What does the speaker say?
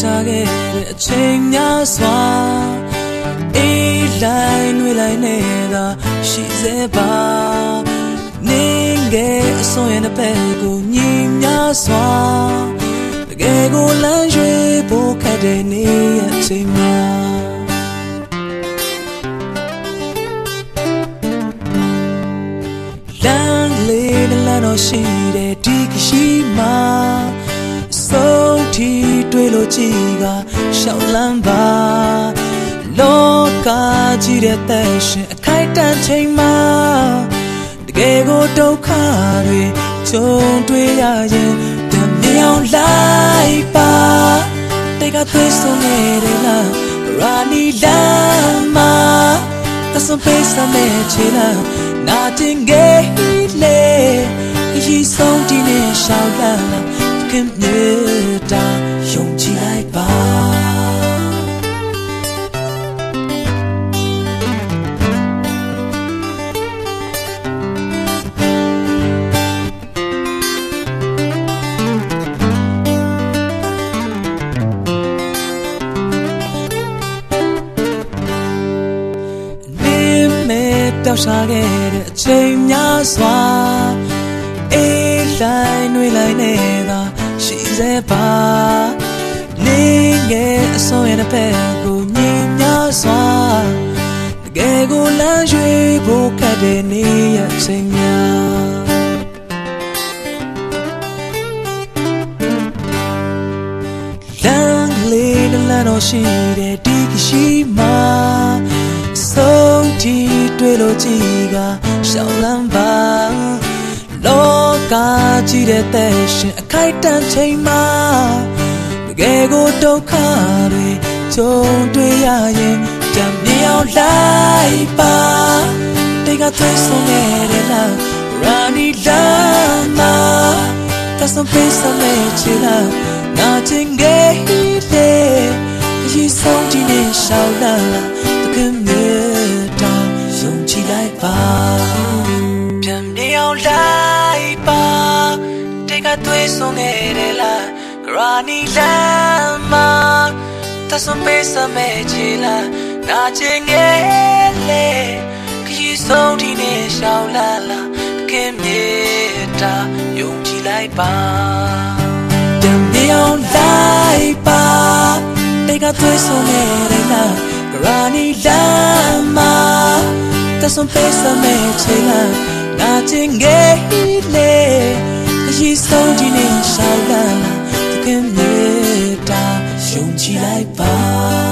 ရှာခဲ့တဲ့အချိန်များစွာအေးလိုက်နှွေလိုက်နေတာရှိစေပါနေငယ်အစွန်ရဲ့ဘက်ကိုညီများစွာတကယ်ကိုလမ်းရွှေဖို့ခက်တဲ့နေရဲ့အချိန်များလမ်းလေးနဲ့လမ်းတော့ရှိတဲ့ဒီကရှိမှာဆုံးထီတွေ့လို့ ကြည့်ကရှောက်လန်းပါလောကကြီးတဲ့တဲ့ရှင်အခိုက်တန့်ချိန်မှာတကယ်ကိုဒုက္ခတွေကြုံတွေ့ရရင်တမြောင်လိုက်ပါတိတ်ကသွေးဆုံးနေတယ်လားရာနီလာမာသစပေးစမဲချေလာနာတင်ငယ်လေရီဆုံးတင်နေရှောက်လာခင်မြေ တောက်ရှာခဲ့တဲ့အချိန်များစွာအေးလိုက်နှွေလိုက်နေတာရှိစေပါနေငယ်အစွန်ရဲ့တစ်ဖက်ကိုညင်များစွာတကယ်ကိုလမ်းရွှေဖို့ခက်တဲ့နေရချိန်များလမ်းလေးနဲ့လမ်းတော့ရှိတဲ့ဒီကရှိမှာဆုံးထီ တွေ့လို့ကြည်ကရှောင်းလန်းပါလောကကြီးတဲ့တဲ့ရှင်အခိုက်တန့်ချိန်မှာတကယ်ကိုဒုက္ခတွေကြုံတွေ့ရရင်တံမြောင်လိုက်ပါတိတ်ကသွေးဆုံးနေတဲ့လားရာနီလာမာတဆံပေးစမဲချီလာနာချင်ငယ်ဟီလေရေဆုံးဒီနေ့ရှောင်းလာ သွေးဆုံးနေတဲ့လားဂရာနီလမ်းမှာတဆံပေးစမဲချီလာနာချင်ငယ်လေခရီးဆုံးဒီနေ့ရှောင်းလာလာတခင်မြေတာယုံကြည်လိုက်ပါပြန်မြောင်လိုက်ပါတိတ်ကသွေးဆုံးနေတဲ့လားဂရာနီလမ်းမှာတဆံပေးစမဲချီလာနာချင်ငယ်လေ ခရီးဆုံးဒီနေ့ရှောင်းလာလာတခင်မြေတာယုံကြည်လိုက်ပါ